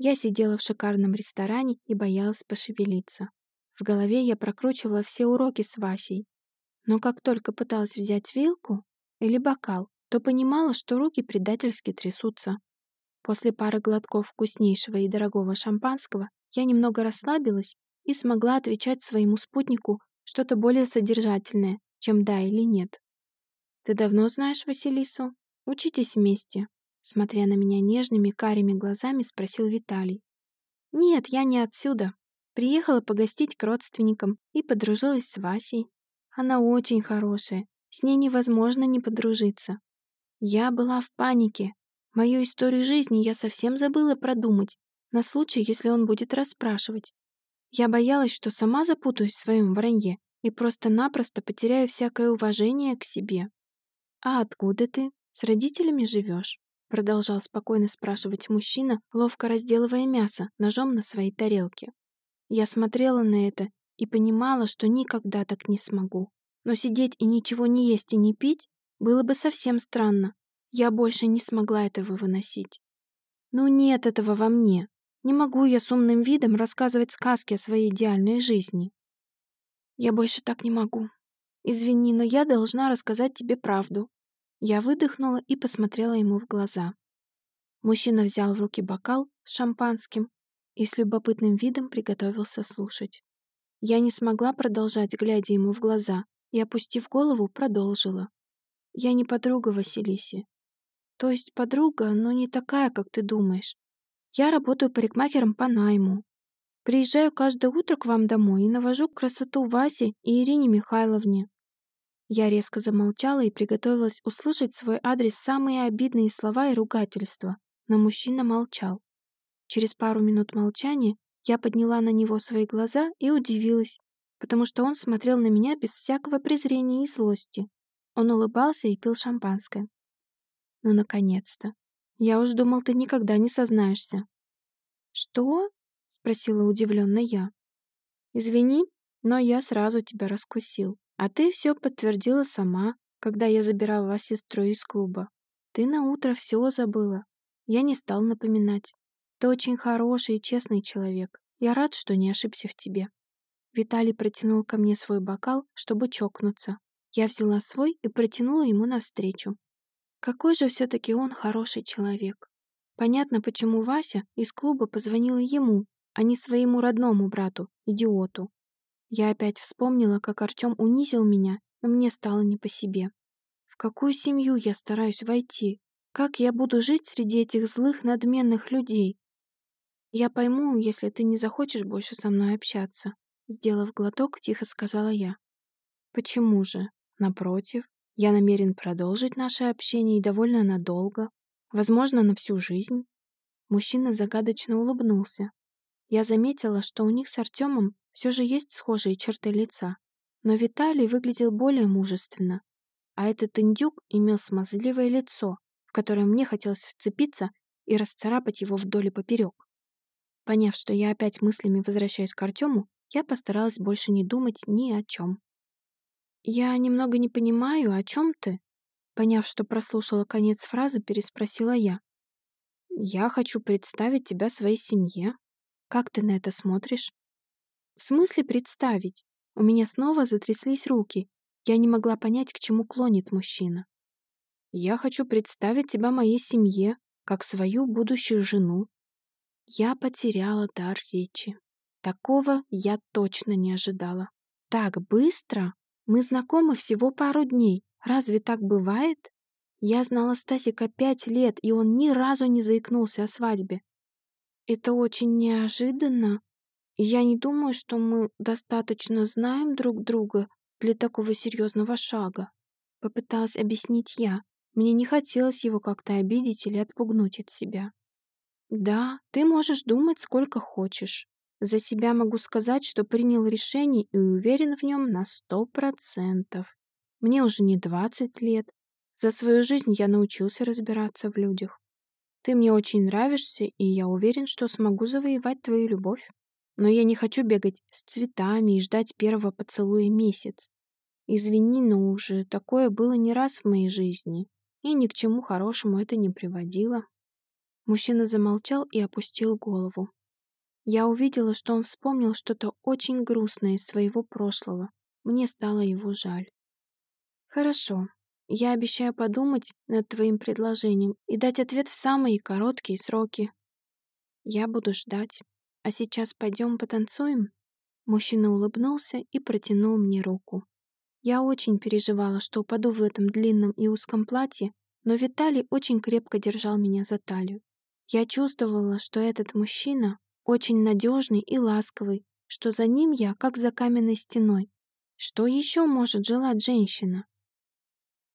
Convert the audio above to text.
Я сидела в шикарном ресторане и боялась пошевелиться. В голове я прокручивала все уроки с Васей. Но как только пыталась взять вилку или бокал, то понимала, что руки предательски трясутся. После пары глотков вкуснейшего и дорогого шампанского я немного расслабилась и смогла отвечать своему спутнику что-то более содержательное, чем «да» или «нет». «Ты давно знаешь Василису? Учитесь вместе?» Смотря на меня нежными карими глазами, спросил Виталий. «Нет, я не отсюда. Приехала погостить к родственникам и подружилась с Васей. Она очень хорошая, с ней невозможно не подружиться. Я была в панике. Мою историю жизни я совсем забыла продумать, на случай, если он будет расспрашивать. Я боялась, что сама запутаюсь в своем вранье и просто-напросто потеряю всякое уважение к себе. «А откуда ты? С родителями живешь?» Продолжал спокойно спрашивать мужчина, ловко разделывая мясо ножом на своей тарелке. Я смотрела на это и понимала, что никогда так не смогу. Но сидеть и ничего не есть и не пить было бы совсем странно. Я больше не смогла этого выносить. Ну нет этого во мне. Не могу я с умным видом рассказывать сказки о своей идеальной жизни. Я больше так не могу. Извини, но я должна рассказать тебе правду. Я выдохнула и посмотрела ему в глаза. Мужчина взял в руки бокал с шампанским и с любопытным видом приготовился слушать. Я не смогла продолжать, глядя ему в глаза, и, опустив голову, продолжила. «Я не подруга Василиси. То есть подруга, но не такая, как ты думаешь. Я работаю парикмахером по найму. Приезжаю каждое утро к вам домой и навожу красоту Васе и Ирине Михайловне. Я резко замолчала и приготовилась услышать свой адрес самые обидные слова и ругательства, но мужчина молчал. Через пару минут молчания я подняла на него свои глаза и удивилась, потому что он смотрел на меня без всякого презрения и злости. Он улыбался и пил шампанское. Ну, наконец-то. Я уж думал, ты никогда не сознаешься. Что? Спросила удивленно я. Извини, но я сразу тебя раскусил. А ты все подтвердила сама, когда я забирала вас сестру из клуба. Ты на утро все забыла. Я не стал напоминать. Ты очень хороший и честный человек. Я рад, что не ошибся в тебе. Виталий протянул ко мне свой бокал, чтобы чокнуться. Я взяла свой и протянула ему навстречу. Какой же все-таки он хороший человек. Понятно, почему Вася из клуба позвонила ему, а не своему родному брату, идиоту. Я опять вспомнила, как Артем унизил меня, и мне стало не по себе. В какую семью я стараюсь войти? Как я буду жить среди этих злых, надменных людей? Я пойму, если ты не захочешь больше со мной общаться. Сделав глоток, тихо сказала я. Почему же? Напротив, я намерен продолжить наше общение и довольно надолго, возможно, на всю жизнь. Мужчина загадочно улыбнулся. Я заметила, что у них с Артемом все же есть схожие черты лица, но Виталий выглядел более мужественно, а этот индюк имел смазливое лицо, в которое мне хотелось вцепиться и расцарапать его вдоль и поперек. Поняв, что я опять мыслями возвращаюсь к Артему, я постаралась больше не думать ни о чем. «Я немного не понимаю, о чем ты?» Поняв, что прослушала конец фразы, переспросила я. «Я хочу представить тебя своей семье. Как ты на это смотришь?» «В смысле представить?» У меня снова затряслись руки. Я не могла понять, к чему клонит мужчина. «Я хочу представить тебя моей семье, как свою будущую жену». Я потеряла дар речи. Такого я точно не ожидала. Так быстро? Мы знакомы всего пару дней. Разве так бывает? Я знала Стасика пять лет, и он ни разу не заикнулся о свадьбе. Это очень неожиданно. Я не думаю, что мы достаточно знаем друг друга для такого серьезного шага. Попыталась объяснить я. Мне не хотелось его как-то обидеть или отпугнуть от себя. Да, ты можешь думать сколько хочешь. За себя могу сказать, что принял решение и уверен в нем на сто процентов. Мне уже не двадцать лет. За свою жизнь я научился разбираться в людях. Ты мне очень нравишься, и я уверен, что смогу завоевать твою любовь. Но я не хочу бегать с цветами и ждать первого поцелуя месяц. Извини, но уже такое было не раз в моей жизни, и ни к чему хорошему это не приводило. Мужчина замолчал и опустил голову. Я увидела, что он вспомнил что-то очень грустное из своего прошлого. Мне стало его жаль. «Хорошо. Я обещаю подумать над твоим предложением и дать ответ в самые короткие сроки. Я буду ждать. А сейчас пойдем потанцуем?» Мужчина улыбнулся и протянул мне руку. Я очень переживала, что упаду в этом длинном и узком платье, но Виталий очень крепко держал меня за талию. Я чувствовала, что этот мужчина очень надежный и ласковый, что за ним я как за каменной стеной. Что еще может желать женщина?